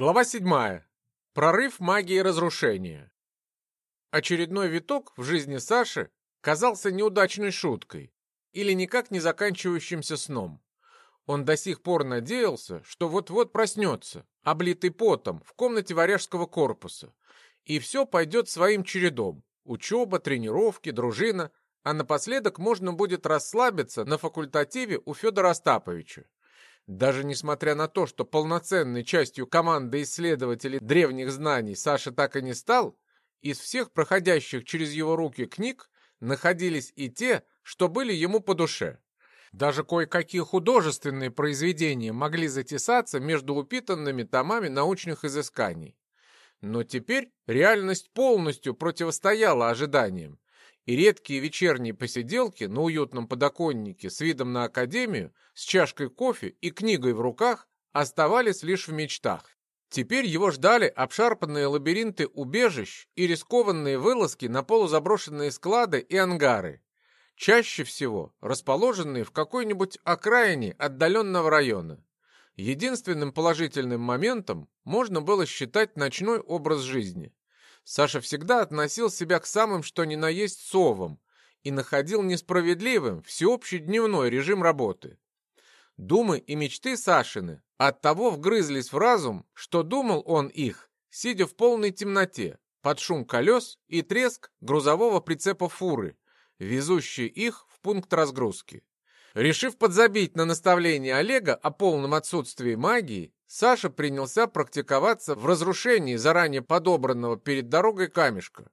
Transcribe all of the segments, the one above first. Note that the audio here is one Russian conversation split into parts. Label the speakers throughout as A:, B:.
A: Глава 7. Прорыв магии разрушения. Очередной виток в жизни Саши казался неудачной шуткой или никак не заканчивающимся сном. Он до сих пор надеялся, что вот-вот проснется, облитый потом, в комнате варяжского корпуса, и все пойдет своим чередом. Учеба, тренировки, дружина, а напоследок можно будет расслабиться на факультативе у Федора Остаповича. Даже несмотря на то, что полноценной частью команды исследователей древних знаний Саша так и не стал, из всех проходящих через его руки книг находились и те, что были ему по душе. Даже кое-какие художественные произведения могли затесаться между упитанными томами научных изысканий. Но теперь реальность полностью противостояла ожиданиям, и редкие вечерние посиделки на уютном подоконнике с видом на академию, с чашкой кофе и книгой в руках оставались лишь в мечтах. Теперь его ждали обшарпанные лабиринты убежищ и рискованные вылазки на полузаброшенные склады и ангары, чаще всего расположенные в какой-нибудь окраине отдаленного района. Единственным положительным моментом можно было считать ночной образ жизни. Саша всегда относил себя к самым что ни на есть совам и находил несправедливым всеобщий дневной режим работы. Думы и мечты Сашины оттого вгрызлись в разум, что думал он их, сидя в полной темноте, под шум колес и треск грузового прицепа фуры, везущей их в пункт разгрузки. Решив подзабить на наставление Олега о полном отсутствии магии, Саша принялся практиковаться в разрушении заранее подобранного перед дорогой камешка.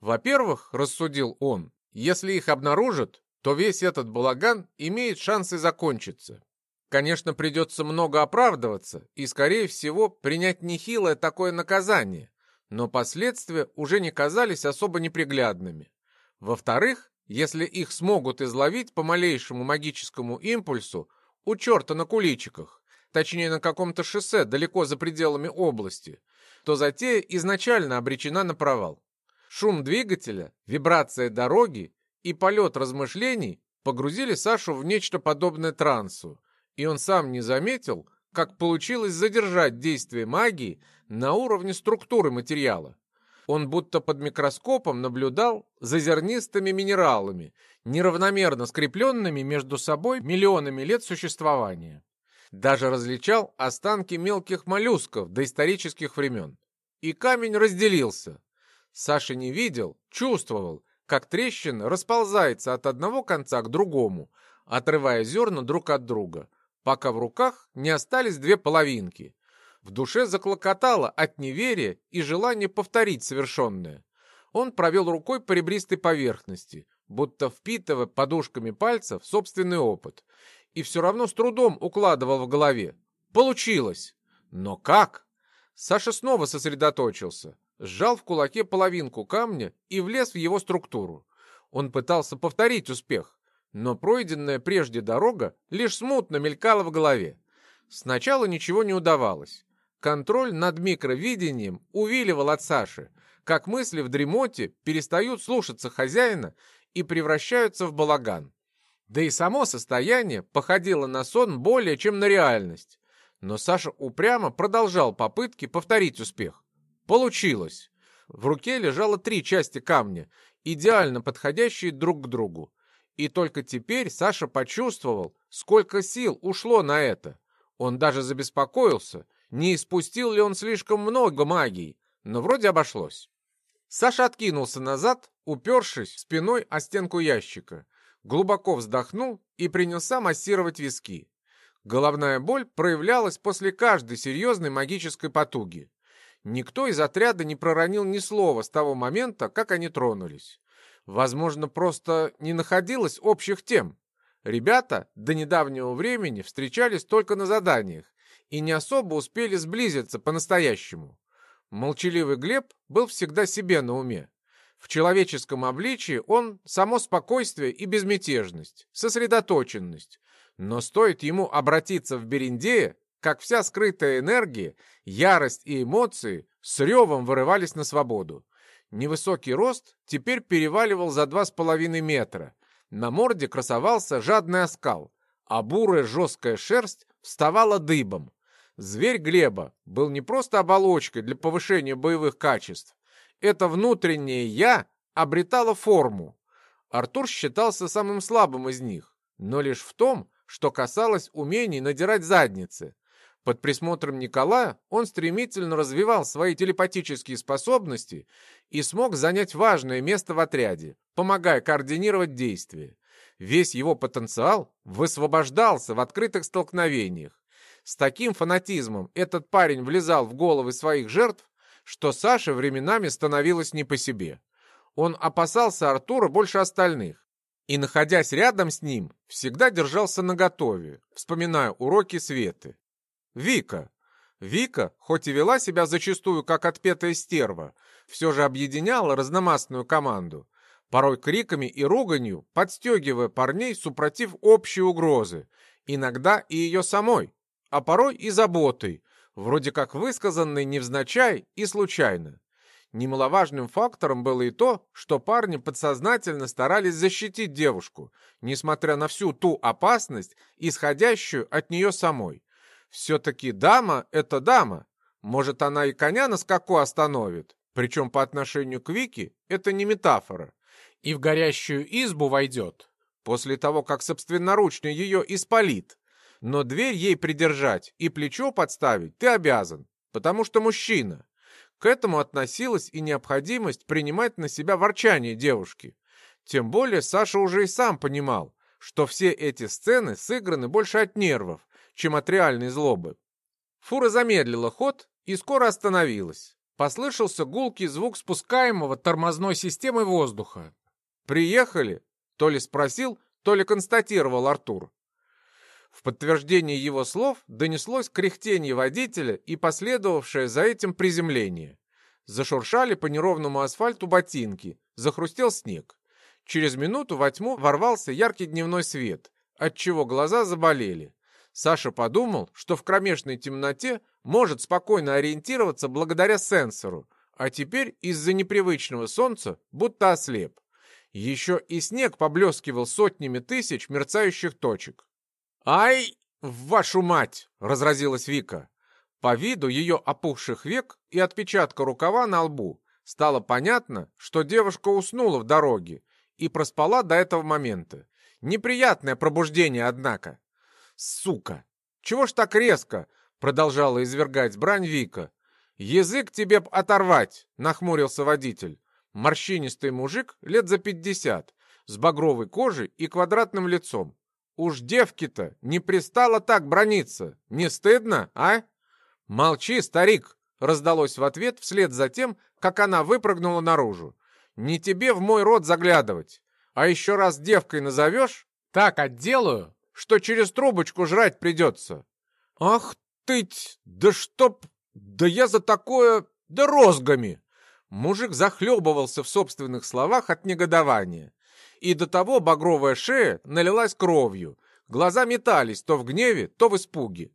A: Во-первых, рассудил он, если их обнаружат, то весь этот балаган имеет шансы закончиться. Конечно, придется много оправдываться и, скорее всего, принять нехилое такое наказание, но последствия уже не казались особо неприглядными. Во-вторых, если их смогут изловить по малейшему магическому импульсу у черта на куличиках, точнее на каком-то шоссе далеко за пределами области, то затея изначально обречена на провал. Шум двигателя, вибрация дороги и полет размышлений погрузили Сашу в нечто подобное трансу, и он сам не заметил, как получилось задержать действие магии на уровне структуры материала. Он будто под микроскопом наблюдал за зернистыми минералами, неравномерно скрепленными между собой миллионами лет существования. Даже различал останки мелких моллюсков доисторических времен. И камень разделился. Саша не видел, чувствовал, как трещина расползается от одного конца к другому, отрывая зерна друг от друга, пока в руках не остались две половинки. В душе заклокотало от неверия и желания повторить совершенное. Он провел рукой по ребристой поверхности, будто впитывая подушками пальцев собственный опыт, и все равно с трудом укладывал в голове. Получилось! Но как? Саша снова сосредоточился, сжал в кулаке половинку камня и влез в его структуру. Он пытался повторить успех, но пройденная прежде дорога лишь смутно мелькала в голове. Сначала ничего не удавалось. Контроль над микровидением увиливал от Саши, как мысли в дремоте перестают слушаться хозяина и превращаются в балаган. Да и само состояние походило на сон более чем на реальность. Но Саша упрямо продолжал попытки повторить успех. Получилось. В руке лежало три части камня, идеально подходящие друг к другу. И только теперь Саша почувствовал, сколько сил ушло на это. Он даже забеспокоился, не испустил ли он слишком много магии, но вроде обошлось. Саша откинулся назад, упершись спиной о стенку ящика глубоко вздохнул и принялся массировать виски. Головная боль проявлялась после каждой серьезной магической потуги. Никто из отряда не проронил ни слова с того момента, как они тронулись. Возможно, просто не находилось общих тем. Ребята до недавнего времени встречались только на заданиях и не особо успели сблизиться по-настоящему. Молчаливый Глеб был всегда себе на уме. В человеческом обличии он — само спокойствие и безмятежность, сосредоточенность. Но стоит ему обратиться в Бериндея, как вся скрытая энергия, ярость и эмоции с ревом вырывались на свободу. Невысокий рост теперь переваливал за два с половиной метра. На морде красовался жадный оскал, а бурая жесткая шерсть вставала дыбом. Зверь Глеба был не просто оболочкой для повышения боевых качеств. Это внутреннее «я» обретало форму. Артур считался самым слабым из них, но лишь в том, что касалось умений надирать задницы. Под присмотром Николая он стремительно развивал свои телепатические способности и смог занять важное место в отряде, помогая координировать действия. Весь его потенциал высвобождался в открытых столкновениях. С таким фанатизмом этот парень влезал в головы своих жертв, что Саше временами становилось не по себе. Он опасался Артура больше остальных и, находясь рядом с ним, всегда держался наготове, вспоминая уроки Светы. Вика. Вика, хоть и вела себя зачастую как отпетая стерва, все же объединяла разномастную команду, порой криками и руганью, подстегивая парней супротив общей угрозы, иногда и ее самой, а порой и заботой, вроде как высказанной невзначай и случайно. Немаловажным фактором было и то, что парни подсознательно старались защитить девушку, несмотря на всю ту опасность, исходящую от нее самой. Все-таки дама — это дама. Может, она и коня на скаку остановит. Причем по отношению к Вике это не метафора. И в горящую избу войдет. После того, как собственноручно ее испалит но дверь ей придержать и плечо подставить ты обязан, потому что мужчина. К этому относилась и необходимость принимать на себя ворчание девушки. Тем более Саша уже и сам понимал, что все эти сцены сыграны больше от нервов, чем от реальной злобы. Фура замедлила ход и скоро остановилась. Послышался гулкий звук спускаемого тормозной системой воздуха. «Приехали?» — то ли спросил, то ли констатировал Артур. В подтверждение его слов донеслось кряхтение водителя и последовавшее за этим приземление. Зашуршали по неровному асфальту ботинки, захрустел снег. Через минуту во тьму ворвался яркий дневной свет, отчего глаза заболели. Саша подумал, что в кромешной темноте может спокойно ориентироваться благодаря сенсору, а теперь из-за непривычного солнца будто ослеп. Еще и снег поблескивал сотнями тысяч мерцающих точек. «Ай, вашу мать!» — разразилась Вика. По виду ее опухших век и отпечатка рукава на лбу стало понятно, что девушка уснула в дороге и проспала до этого момента. Неприятное пробуждение, однако. «Сука! Чего ж так резко?» — продолжала извергать брань Вика. «Язык тебе б оторвать!» — нахмурился водитель. Морщинистый мужик лет за пятьдесят, с багровой кожей и квадратным лицом. Уж девки-то не пристало так брониться. Не стыдно, а? Молчи, старик, раздалось в ответ вслед за тем, как она выпрыгнула наружу. Не тебе в мой рот заглядывать. А еще раз девкой назовешь, так отделаю, что через трубочку жрать придется. Ах ты, да чтоб, да я за такое, да розгами. Мужик захлебывался в собственных словах от негодования и до того багровая шея налилась кровью. Глаза метались то в гневе, то в испуге.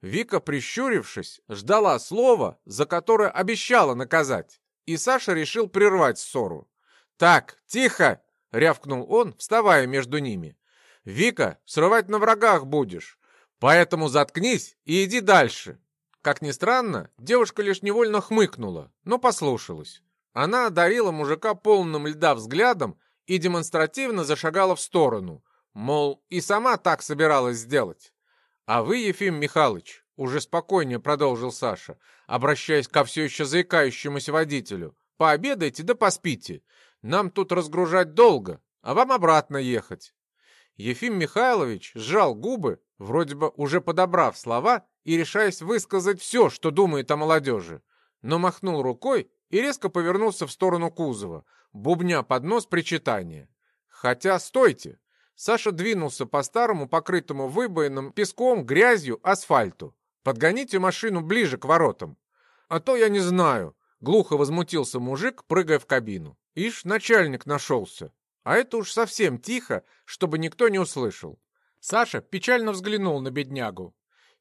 A: Вика, прищурившись, ждала слова, за которое обещала наказать, и Саша решил прервать ссору. «Так, тихо!» — рявкнул он, вставая между ними. «Вика, срывать на врагах будешь, поэтому заткнись и иди дальше». Как ни странно, девушка лишь невольно хмыкнула, но послушалась. Она одарила мужика полным льда взглядом и демонстративно зашагала в сторону, мол, и сама так собиралась сделать. «А вы, Ефим Михайлович, уже спокойнее продолжил Саша, обращаясь ко все еще заикающемуся водителю, пообедайте да поспите. Нам тут разгружать долго, а вам обратно ехать». Ефим Михайлович сжал губы, вроде бы уже подобрав слова и решаясь высказать все, что думает о молодежи, но махнул рукой и резко повернулся в сторону кузова, бубня под нос причитания. Хотя, стойте! Саша двинулся по старому покрытому выбоинам песком, грязью, асфальту. Подгоните машину ближе к воротам. А то я не знаю, глухо возмутился мужик, прыгая в кабину. Ишь, начальник нашелся. А это уж совсем тихо, чтобы никто не услышал. Саша печально взглянул на беднягу.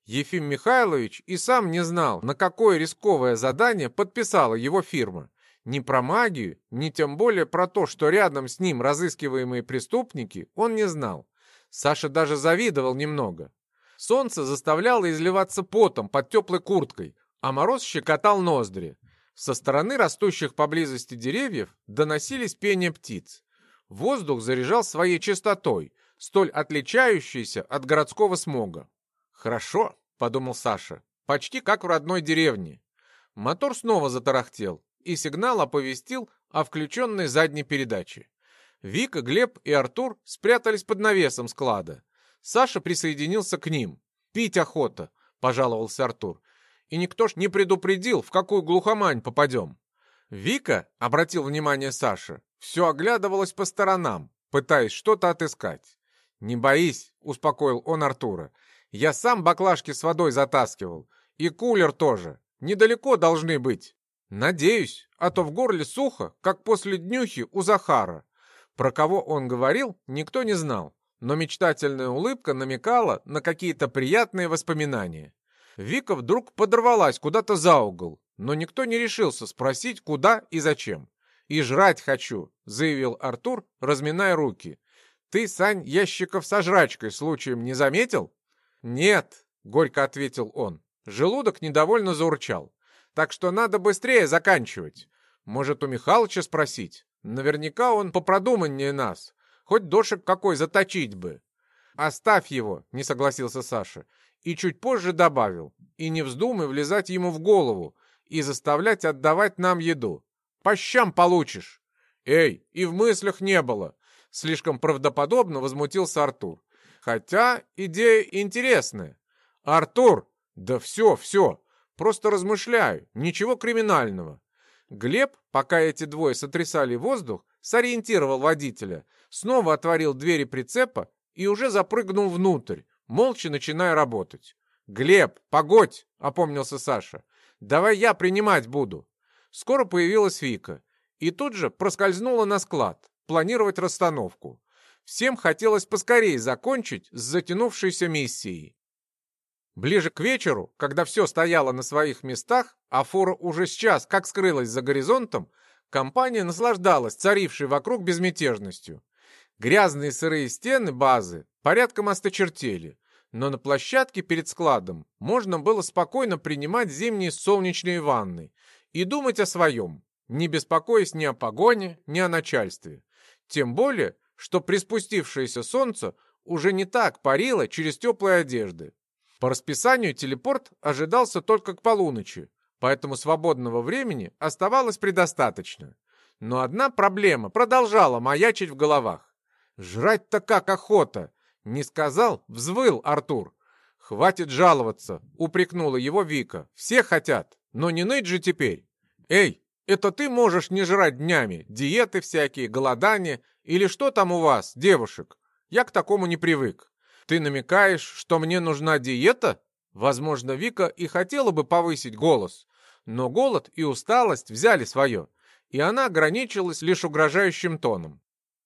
A: Ефим Михайлович и сам не знал, на какое рисковое задание подписала его фирма. Ни про магию, ни тем более про то, что рядом с ним разыскиваемые преступники, он не знал. Саша даже завидовал немного. Солнце заставляло изливаться потом под теплой курткой, а мороз щекотал ноздри. Со стороны растущих поблизости деревьев доносились пения птиц. Воздух заряжал своей чистотой, столь отличающейся от городского смога. «Хорошо», — подумал Саша, — «почти как в родной деревне». Мотор снова затарахтел, и сигнал оповестил о включенной задней передаче. Вика, Глеб и Артур спрятались под навесом склада. Саша присоединился к ним. «Пить охота», — пожаловался Артур. «И никто ж не предупредил, в какую глухомань попадем». Вика, — обратил внимание Саша, — все оглядывалась по сторонам, пытаясь что-то отыскать. «Не боись», — успокоил он Артура. «Я сам баклажки с водой затаскивал. И кулер тоже. Недалеко должны быть». «Надеюсь, а то в горле сухо, как после днюхи у Захара». Про кого он говорил, никто не знал но мечтательная улыбка намекала на какие-то приятные воспоминания. Вика вдруг подорвалась куда-то за угол, но никто не решился спросить, куда и зачем. «И жрать хочу», — заявил Артур, разминая руки. «Ты, Сань, ящиков со жрачкой случаем не заметил?» «Нет», — горько ответил он. Желудок недовольно заурчал. «Так что надо быстрее заканчивать. Может, у Михалыча спросить? Наверняка он попродуманнее нас. Хоть дошек какой заточить бы. Оставь его, не согласился Саша. И чуть позже добавил. И не вздумай влезать ему в голову и заставлять отдавать нам еду. По щам получишь. Эй, и в мыслях не было. Слишком правдоподобно возмутился Артур. Хотя идея интересная. Артур, да все, все. Просто размышляю. Ничего криминального. Глеб, пока эти двое сотрясали воздух, сориентировал водителя, снова отворил двери прицепа и уже запрыгнул внутрь, молча начиная работать. «Глеб, погодь!» — опомнился Саша. «Давай я принимать буду». Скоро появилась Вика и тут же проскользнула на склад, планировать расстановку. Всем хотелось поскорее закончить с затянувшейся миссией. Ближе к вечеру, когда все стояло на своих местах, а фора уже сейчас как скрылась за горизонтом, Компания наслаждалась царившей вокруг безмятежностью. Грязные сырые стены базы порядком осточертели, но на площадке перед складом можно было спокойно принимать зимние солнечные ванны и думать о своем, не беспокоясь ни о погоне, ни о начальстве. Тем более, что приспустившееся солнце уже не так парило через теплые одежды. По расписанию телепорт ожидался только к полуночи, поэтому свободного времени оставалось предостаточно. Но одна проблема продолжала маячить в головах. «Жрать-то как охота!» Не сказал, взвыл Артур. «Хватит жаловаться!» — упрекнула его Вика. «Все хотят, но не ныть же теперь!» «Эй, это ты можешь не жрать днями, диеты всякие, голодания или что там у вас, девушек? Я к такому не привык. Ты намекаешь, что мне нужна диета?» Возможно, Вика и хотела бы повысить голос, но голод и усталость взяли свое, и она ограничилась лишь угрожающим тоном.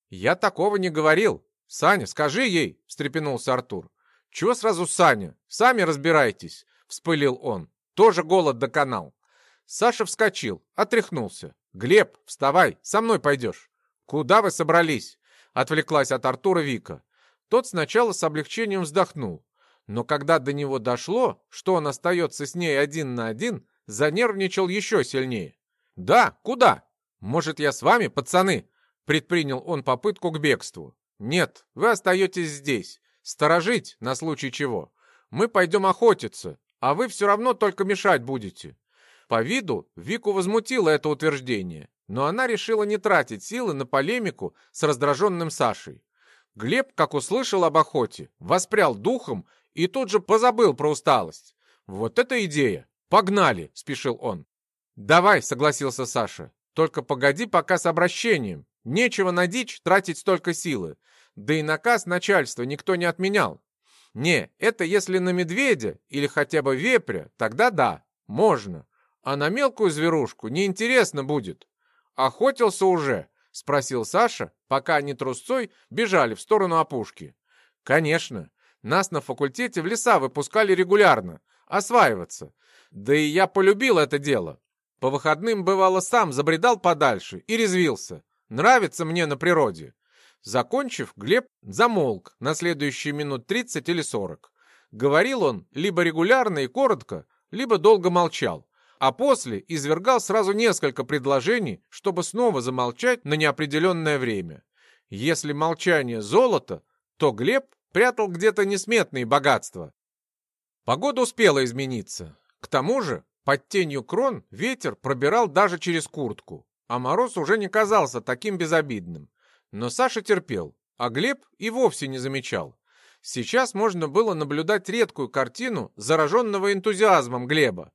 A: «Я такого не говорил. Саня, скажи ей!» — встрепенулся Артур. «Чего сразу Саня? Сами разбирайтесь!» — вспылил он. «Тоже голод доконал». Саша вскочил, отряхнулся. «Глеб, вставай, со мной пойдешь». «Куда вы собрались?» — отвлеклась от Артура Вика. Тот сначала с облегчением вздохнул, но когда до него дошло, что он остается с ней один на один, занервничал еще сильнее. «Да, куда? Может, я с вами, пацаны?» Предпринял он попытку к бегству. «Нет, вы остаетесь здесь. Сторожить, на случай чего. Мы пойдем охотиться, а вы все равно только мешать будете». По виду Вику возмутило это утверждение, но она решила не тратить силы на полемику с раздраженным Сашей. Глеб, как услышал об охоте, воспрял духом и тут же позабыл про усталость. Вот это идея! «Погнали!» — спешил он. «Давай!» — согласился Саша. «Только погоди пока с обращением. Нечего на дичь тратить столько силы. Да и наказ начальства никто не отменял. Не, это если на медведя или хотя бы вепря, тогда да, можно. А на мелкую зверушку неинтересно будет. Охотился уже?» — спросил Саша, пока они трусцой бежали в сторону опушки. «Конечно. Нас на факультете в леса выпускали регулярно. Осваиваться. Да и я полюбил это дело. По выходным, бывало, сам забредал подальше и резвился. Нравится мне на природе. Закончив, Глеб замолк на следующие минут 30 или 40. Говорил он либо регулярно и коротко, либо долго молчал, а после извергал сразу несколько предложений, чтобы снова замолчать на неопределенное время. Если молчание золото, то Глеб прятал где-то несметные богатства. Погода успела измениться. К тому же, под тенью крон ветер пробирал даже через куртку, а мороз уже не казался таким безобидным. Но Саша терпел, а Глеб и вовсе не замечал. Сейчас можно было наблюдать редкую картину зараженного энтузиазмом Глеба,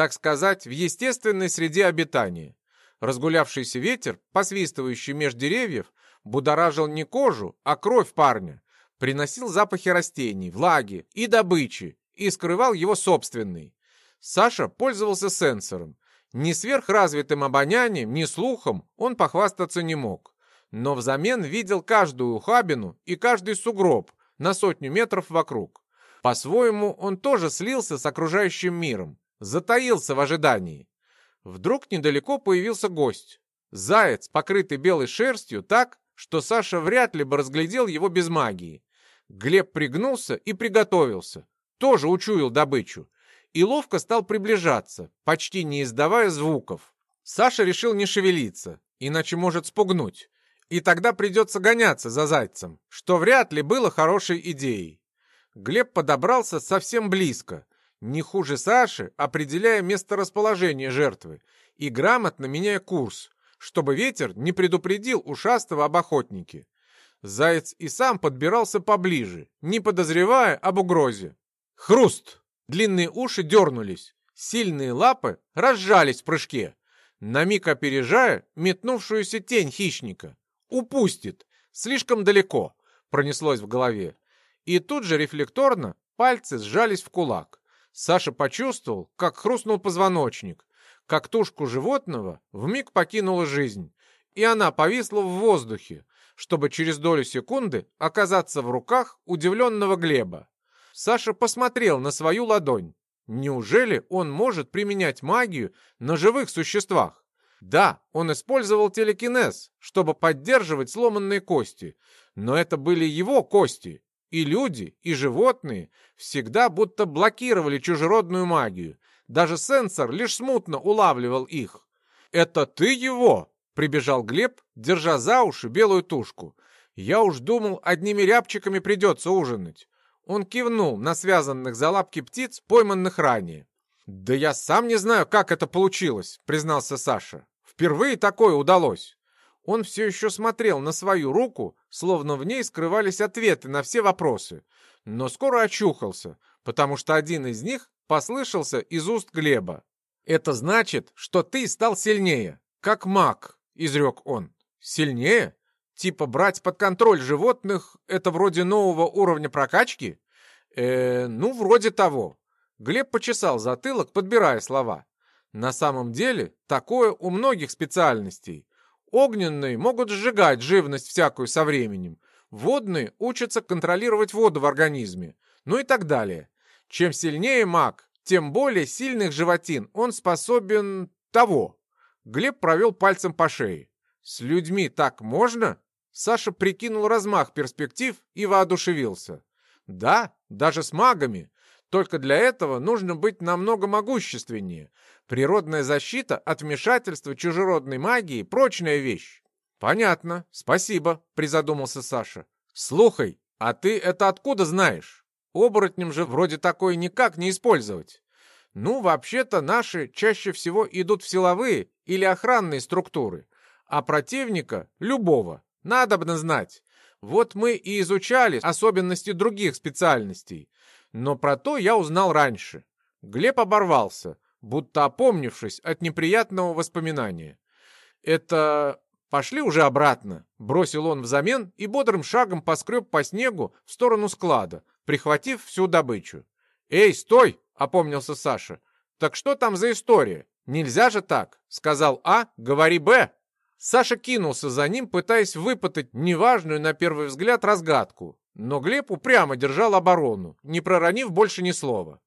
A: так сказать, в естественной среде обитания. Разгулявшийся ветер, посвистывающий меж деревьев, будоражил не кожу, а кровь парня, приносил запахи растений, влаги и добычи и скрывал его собственный. Саша пользовался сенсором. Ни сверхразвитым обонянием, ни слухом он похвастаться не мог. Но взамен видел каждую ухабину и каждый сугроб на сотню метров вокруг. По-своему он тоже слился с окружающим миром, затаился в ожидании. Вдруг недалеко появился гость. Заяц, покрытый белой шерстью так, что Саша вряд ли бы разглядел его без магии. Глеб пригнулся и приготовился. Тоже учуял добычу. И ловко стал приближаться, почти не издавая звуков. Саша решил не шевелиться, иначе может спугнуть. И тогда придется гоняться за зайцем, что вряд ли было хорошей идеей. Глеб подобрался совсем близко, не хуже Саши, определяя месторасположение жертвы и грамотно меняя курс, чтобы ветер не предупредил ушастого об охотнике. Заяц и сам подбирался поближе, не подозревая об угрозе. Хруст! Длинные уши дернулись, сильные лапы разжались в прыжке, на миг опережая метнувшуюся тень хищника. «Упустит! Слишком далеко!» пронеслось в голове. И тут же рефлекторно пальцы сжались в кулак. Саша почувствовал, как хрустнул позвоночник, как тушку животного вмиг покинула жизнь, и она повисла в воздухе, чтобы через долю секунды оказаться в руках удивленного Глеба. Саша посмотрел на свою ладонь. Неужели он может применять магию на живых существах? Да, он использовал телекинез, чтобы поддерживать сломанные кости, но это были его кости, и люди, и животные всегда будто блокировали чужеродную магию. Даже сенсор лишь смутно улавливал их. «Это ты его?» — прибежал Глеб, держа за уши белую тушку. «Я уж думал, одними рябчиками придется ужинать». Он кивнул на связанных за лапки птиц, пойманных ранее. «Да я сам не знаю, как это получилось», — признался Саша. «Впервые такое удалось». Он все еще смотрел на свою руку, словно в ней скрывались ответы на все вопросы, но скоро очухался, потому что один из них послышался из уст Глеба. «Это значит, что ты стал сильнее, как маг», — изрек он. «Сильнее? Типа брать под контроль животных — это вроде нового уровня прокачки?» «Э, ну, вроде того». Глеб почесал затылок, подбирая слова. «На самом деле, такое у многих специальностей. Огненные могут сжигать живность всякую со временем. Водные учатся контролировать воду в организме. Ну и так далее. Чем сильнее маг, тем более сильных животин он способен того. Глеб провел пальцем по шее. С людьми так можно? Саша прикинул размах перспектив и воодушевился. Да, даже с магами. Только для этого нужно быть намного могущественнее. Природная защита от вмешательства чужеродной магии – прочная вещь. Понятно, спасибо, призадумался Саша. Слухай, а ты это откуда знаешь? Оборотням же вроде такое никак не использовать. Ну, вообще-то наши чаще всего идут в силовые или охранные структуры, а противника, любого, надо бы знать. Вот мы и изучали особенности других специальностей но про то я узнал раньше. Глеб оборвался, будто опомнившись от неприятного воспоминания. «Это... пошли уже обратно», — бросил он взамен и бодрым шагом поскреб по снегу в сторону склада, прихватив всю добычу. «Эй, стой!» — опомнился Саша. «Так что там за история? Нельзя же так!» — сказал А, говори Б. Саша кинулся за ним, пытаясь выпытать неважную на первый взгляд разгадку. Но Глеб упрямо держал оборону, не проронив больше ни слова.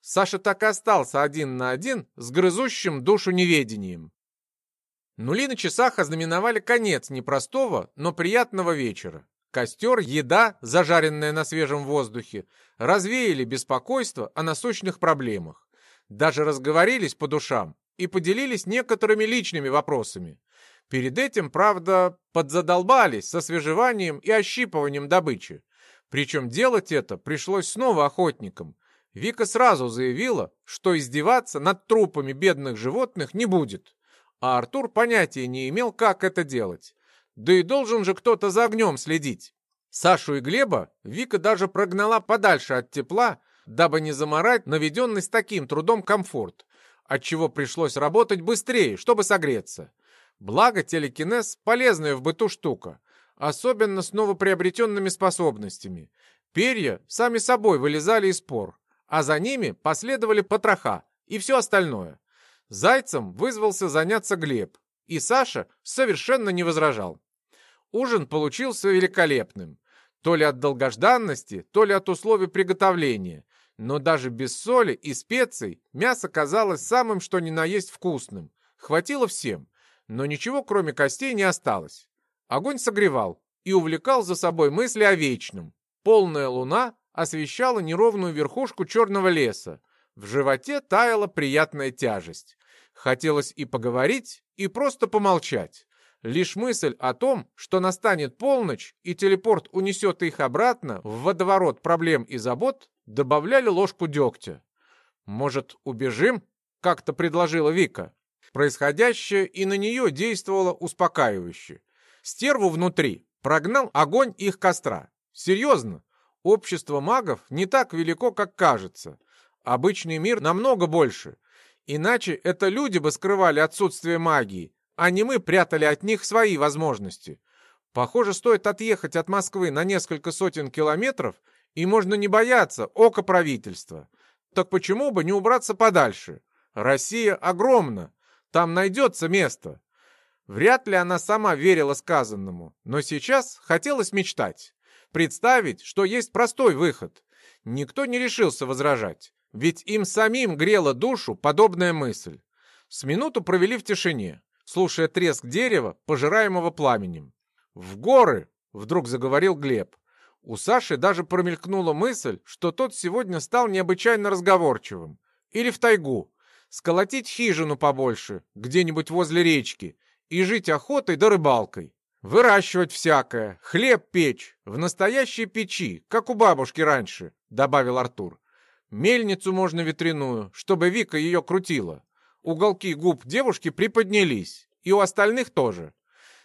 A: Саша так и остался один на один с грызущим душу неведением. Нули на часах ознаменовали конец непростого, но приятного вечера. Костер, еда, зажаренная на свежем воздухе, развеяли беспокойство о насущных проблемах. Даже разговорились по душам и поделились некоторыми личными вопросами. Перед этим, правда, подзадолбались со свежеванием и ощипыванием добычи. Причем делать это пришлось снова охотникам. Вика сразу заявила, что издеваться над трупами бедных животных не будет. А Артур понятия не имел, как это делать. Да и должен же кто-то за огнем следить. Сашу и Глеба Вика даже прогнала подальше от тепла, дабы не заморать наведенный с таким трудом комфорт, отчего пришлось работать быстрее, чтобы согреться. Благо телекинез – полезная в быту штука, особенно с новоприобретенными способностями. Перья сами собой вылезали из пор, а за ними последовали потроха и все остальное. Зайцем вызвался заняться Глеб, и Саша совершенно не возражал. Ужин получился великолепным. То ли от долгожданности, то ли от условий приготовления. Но даже без соли и специй мясо казалось самым что ни на есть вкусным. Хватило всем, но ничего кроме костей не осталось. Огонь согревал и увлекал за собой мысли о вечном. Полная луна освещала неровную верхушку черного леса. В животе таяла приятная тяжесть. Хотелось и поговорить, и просто помолчать. Лишь мысль о том, что настанет полночь и телепорт унесет их обратно в водоворот проблем и забот, добавляли ложку дегтя. «Может, убежим?» — как-то предложила Вика. Происходящее и на нее действовало успокаивающе. Стерву внутри прогнал огонь их костра. Серьезно, общество магов не так велико, как кажется. Обычный мир намного больше — Иначе это люди бы скрывали отсутствие магии, а не мы прятали от них свои возможности. Похоже, стоит отъехать от Москвы на несколько сотен километров, и можно не бояться ока правительства. Так почему бы не убраться подальше? Россия огромна, там найдется место. Вряд ли она сама верила сказанному, но сейчас хотелось мечтать. Представить, что есть простой выход. Никто не решился возражать. Ведь им самим грела душу подобная мысль. С минуту провели в тишине, слушая треск дерева, пожираемого пламенем. «В горы!» — вдруг заговорил Глеб. У Саши даже промелькнула мысль, что тот сегодня стал необычайно разговорчивым. Или в тайгу. Сколотить хижину побольше, где-нибудь возле речки, и жить охотой да рыбалкой. Выращивать всякое, хлеб печь, в настоящей печи, как у бабушки раньше, добавил Артур. Мельницу можно ветряную, чтобы Вика ее крутила. Уголки губ девушки приподнялись, и у остальных тоже.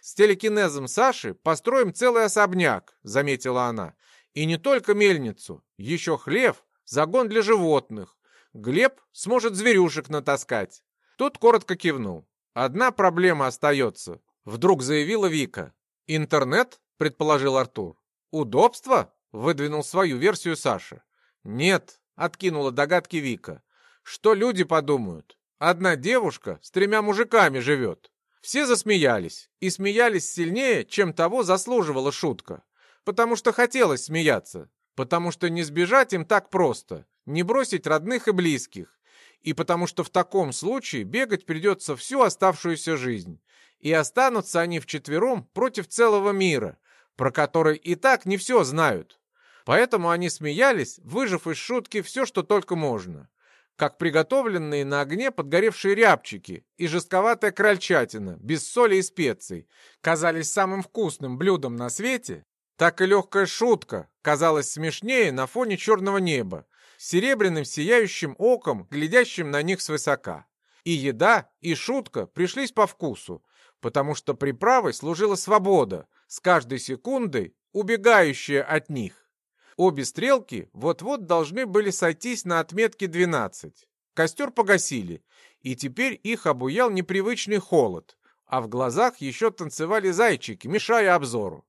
A: С телекинезом Саши построим целый особняк, заметила она. И не только мельницу, еще хлев, загон для животных. Глеб сможет зверюшек натаскать. Тут коротко кивнул. Одна проблема остается, вдруг заявила Вика. Интернет, предположил Артур. Удобство? Выдвинул свою версию Саша. Нет, Откинула догадки Вика. Что люди подумают? Одна девушка с тремя мужиками живет. Все засмеялись. И смеялись сильнее, чем того заслуживала шутка. Потому что хотелось смеяться. Потому что не сбежать им так просто. Не бросить родных и близких. И потому что в таком случае бегать придется всю оставшуюся жизнь. И останутся они вчетвером против целого мира, про который и так не все знают. Поэтому они смеялись, выжив из шутки все, что только можно. Как приготовленные на огне подгоревшие рябчики и жестковатая крольчатина, без соли и специй, казались самым вкусным блюдом на свете, так и легкая шутка казалась смешнее на фоне черного неба, серебряным сияющим оком, глядящим на них свысока. И еда, и шутка пришлись по вкусу, потому что приправой служила свобода, с каждой секундой убегающая от них. Обе стрелки вот-вот должны были сойтись на отметке 12. Костер погасили, и теперь их обуял непривычный холод, а в глазах еще танцевали зайчики, мешая обзору.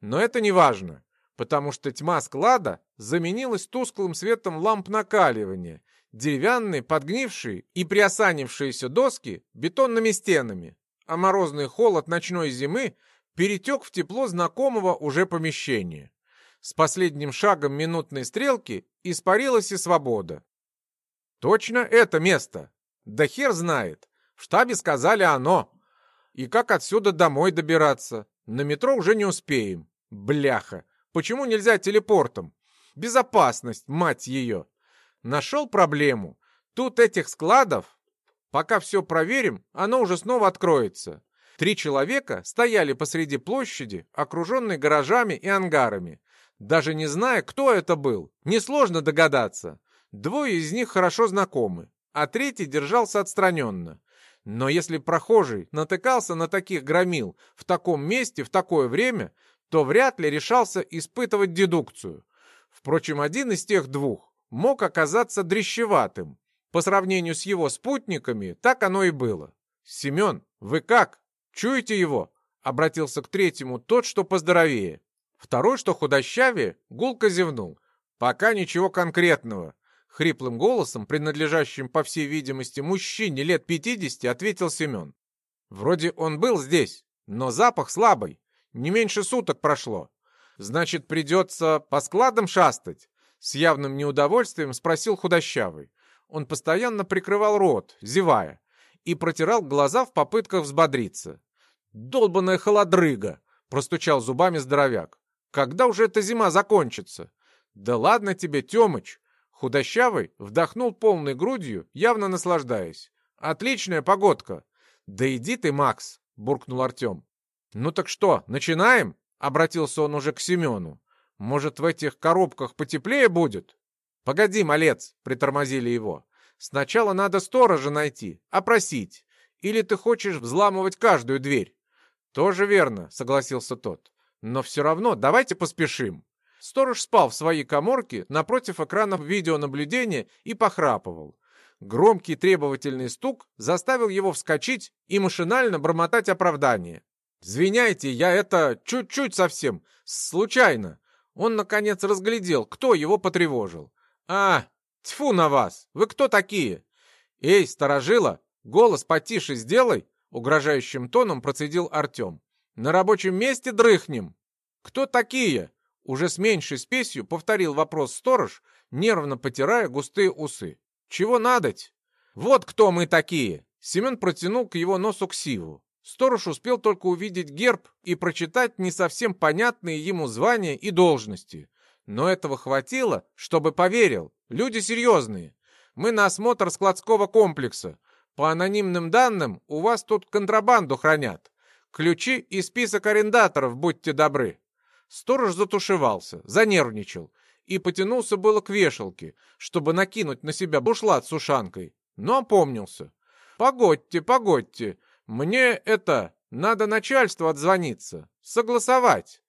A: Но это не важно, потому что тьма склада заменилась тусклым светом ламп накаливания, деревянные, подгнившие и приосанившиеся доски бетонными стенами, а морозный холод ночной зимы перетек в тепло знакомого уже помещения. С последним шагом минутной стрелки испарилась и свобода. Точно это место? Да хер знает. В штабе сказали оно. И как отсюда домой добираться? На метро уже не успеем. Бляха! Почему нельзя телепортом? Безопасность, мать ее! Нашел проблему. Тут этих складов... Пока все проверим, оно уже снова откроется. Три человека стояли посреди площади, окруженной гаражами и ангарами. Даже не зная, кто это был, несложно догадаться. Двое из них хорошо знакомы, а третий держался отстраненно. Но если прохожий натыкался на таких громил в таком месте в такое время, то вряд ли решался испытывать дедукцию. Впрочем, один из тех двух мог оказаться дрещеватым. По сравнению с его спутниками, так оно и было. «Семен, вы как? Чуете его?» — обратился к третьему тот, что поздоровее. Второй, что худощавее, гулко зевнул. «Пока ничего конкретного. Хриплым голосом, принадлежащим, по всей видимости, мужчине лет пятидесяти, ответил Семен. Вроде он был здесь, но запах слабый. Не меньше суток прошло. Значит, придется по складам шастать? С явным неудовольствием спросил худощавый. Он постоянно прикрывал рот, зевая, и протирал глаза в попытках взбодриться. «Долбаная холодрыга!» — простучал зубами здоровяк. «Когда уже эта зима закончится?» «Да ладно тебе, Темыч!» Худощавый вдохнул полной грудью, явно наслаждаясь. «Отличная погодка!» «Да иди ты, Макс!» — буркнул Артем. «Ну так что, начинаем?» — обратился он уже к Семену. «Может, в этих коробках потеплее будет?» «Погоди, малец!» — притормозили его. «Сначала надо сторожа найти, опросить. Или ты хочешь взламывать каждую дверь?» «Тоже верно», — согласился тот. «Но все равно давайте поспешим». Сторож спал в своей коморке напротив экранов видеонаблюдения и похрапывал. Громкий требовательный стук заставил его вскочить и машинально бормотать оправдание. «Звиняйте, я это чуть-чуть совсем, случайно». Он, наконец, разглядел, кто его потревожил. «А, тьфу на вас! Вы кто такие?» «Эй, сторожила, голос потише сделай!» Угрожающим тоном процедил Артем. «На рабочем месте дрыхнем!» «Кто такие?» Уже с меньшей спесью повторил вопрос сторож, нервно потирая густые усы. «Чего надоть?» «Вот кто мы такие!» Семен протянул к его носу ксиву. Сторож успел только увидеть герб и прочитать не совсем понятные ему звания и должности. Но этого хватило, чтобы поверил. Люди серьезные. Мы на осмотр складского комплекса. По анонимным данным, у вас тут контрабанду хранят. Ключи и список арендаторов, будьте добры. Сторож затушевался, занервничал и потянулся было к вешалке, чтобы накинуть на себя бушлат с ушанкой, но опомнился. «Погодьте, погодьте, мне это, надо начальству отзвониться, согласовать».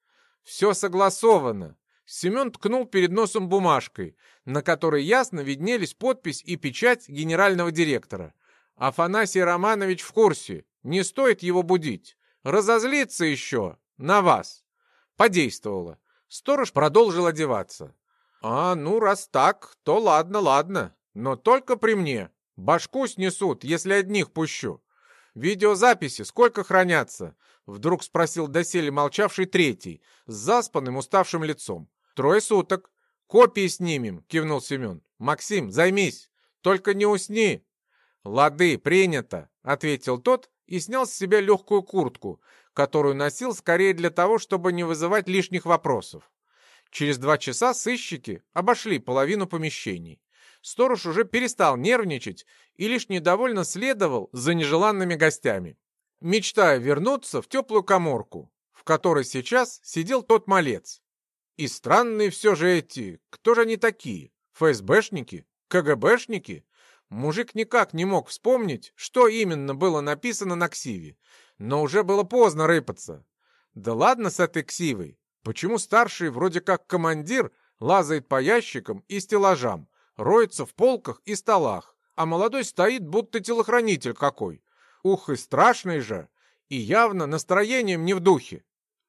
A: «Все согласовано». Семен ткнул перед носом бумажкой, на которой ясно виднелись подпись и печать генерального директора. «Афанасий Романович в курсе, не стоит его будить. Разозлиться еще на вас». Подействовало. Сторож продолжил одеваться. «А, ну, раз так, то ладно, ладно. Но только при мне. Башку снесут, если одних пущу. Видеозаписи сколько хранятся?» Вдруг спросил доселе молчавший третий, с заспанным уставшим лицом. «Трое суток. Копии снимем», — кивнул Семен. «Максим, займись. Только не усни». «Лады, принято», — ответил тот и снял с себя легкую куртку, которую носил скорее для того, чтобы не вызывать лишних вопросов. Через два часа сыщики обошли половину помещений. Сторож уже перестал нервничать и лишь недовольно следовал за нежеланными гостями, мечтая вернуться в теплую коморку, в которой сейчас сидел тот малец. И странные все же эти, кто же они такие? ФСБшники? КГБшники? Мужик никак не мог вспомнить, что именно было написано на ксиве, но уже было поздно рыпаться. Да ладно с этой ксивой. Почему старший, вроде как командир, лазает по ящикам и стеллажам, роется в полках и столах, а молодой стоит, будто телохранитель какой? Ух, и страшный же! И явно настроением не в духе.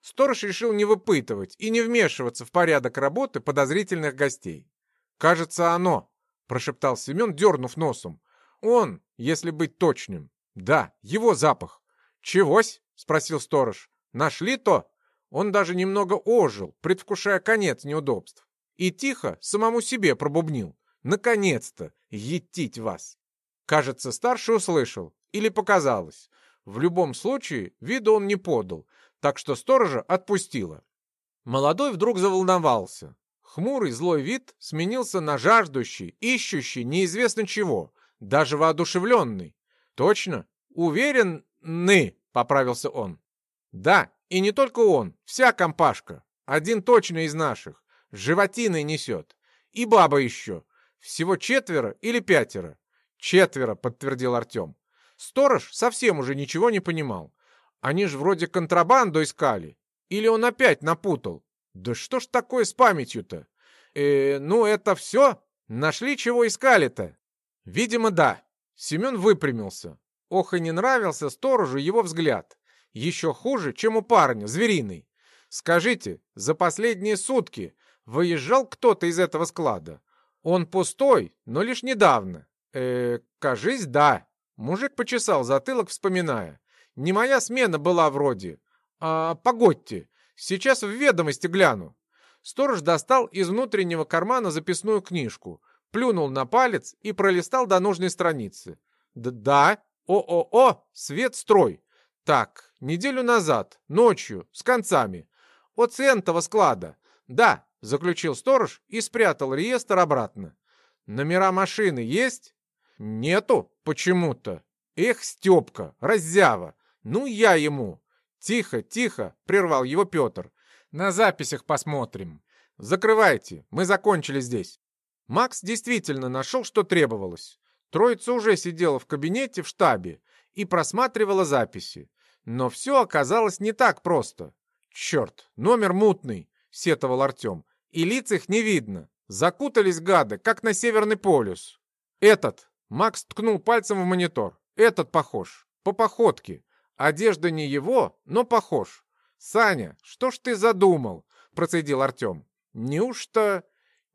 A: Сторож решил не выпытывать и не вмешиваться в порядок работы подозрительных гостей. «Кажется, оно», — прошептал Семен, дернув носом. «Он, если быть точным. Да, его запах. «Чегось?» — спросил сторож. «Нашли то?» Он даже немного ожил, предвкушая конец неудобств. И тихо самому себе пробубнил. «Наконец-то! Етить вас!» Кажется, старший услышал. Или показалось. В любом случае, виду он не подал, так что сторожа отпустила. Молодой вдруг заволновался. Хмурый злой вид сменился на жаждущий, ищущий неизвестно чего, даже воодушевленный. «Точно? Уверенны?» — поправился он. «Да, и не только он, вся компашка. Один точно из наших. Животиной несет. И баба еще. Всего четверо или пятеро?» «Четверо», — подтвердил Артем. Сторож совсем уже ничего не понимал. Они же вроде контрабанду искали. Или он опять напутал? Да что ж такое с памятью-то? Э, ну это все? Нашли, чего искали-то? Видимо, да. Семен выпрямился. Ох, и не нравился сторожу его взгляд. Еще хуже, чем у парня, звериный. Скажите, за последние сутки выезжал кто-то из этого склада? Он пустой, но лишь недавно. Э, кажись, да. Мужик почесал затылок, вспоминая. Не моя смена была вроде. А, погодьте, сейчас в ведомости гляну. Сторож достал из внутреннего кармана записную книжку, плюнул на палец и пролистал до нужной страницы. Да, о-о-о, свет строй. Так, неделю назад, ночью, с концами. От центового склада. Да, заключил сторож и спрятал реестр обратно. Номера машины есть? Нету почему-то. Эх, Степка, раззява. «Ну, я ему!» «Тихо, тихо!» — прервал его Петр. «На записях посмотрим. Закрывайте, мы закончили здесь». Макс действительно нашел, что требовалось. Троица уже сидела в кабинете в штабе и просматривала записи. Но все оказалось не так просто. «Черт, номер мутный!» — сетовал Артем. «И лиц их не видно. Закутались гады, как на Северный полюс». «Этот!» — Макс ткнул пальцем в монитор. «Этот похож. По походке. Одежда не его, но похож. «Саня, что ж ты задумал?» — процедил Артем. «Неужто...»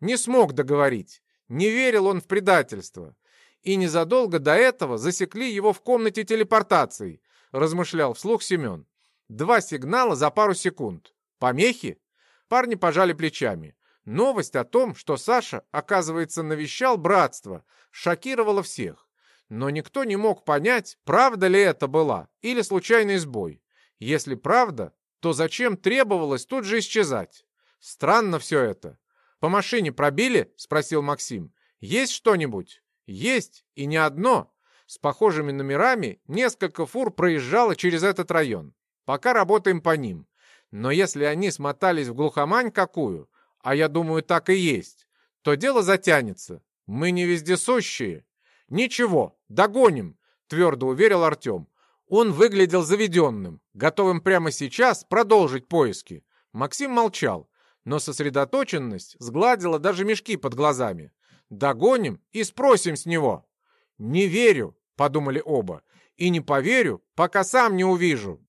A: Не смог договорить. Не верил он в предательство. И незадолго до этого засекли его в комнате телепортации, размышлял вслух Семен. Два сигнала за пару секунд. Помехи? Парни пожали плечами. Новость о том, что Саша, оказывается, навещал братство, шокировала всех но никто не мог понять, правда ли это была или случайный сбой. Если правда, то зачем требовалось тут же исчезать? Странно все это. «По машине пробили?» — спросил Максим. «Есть что-нибудь?» «Есть, и не одно. С похожими номерами несколько фур проезжало через этот район. Пока работаем по ним. Но если они смотались в глухомань какую, а я думаю, так и есть, то дело затянется. Мы не вездесущие. «Ничего, догоним», — твердо уверил Артем. Он выглядел заведенным, готовым прямо сейчас продолжить поиски. Максим молчал, но сосредоточенность сгладила даже мешки под глазами. «Догоним и спросим с него». «Не верю», — подумали оба, — «и не поверю, пока сам не увижу».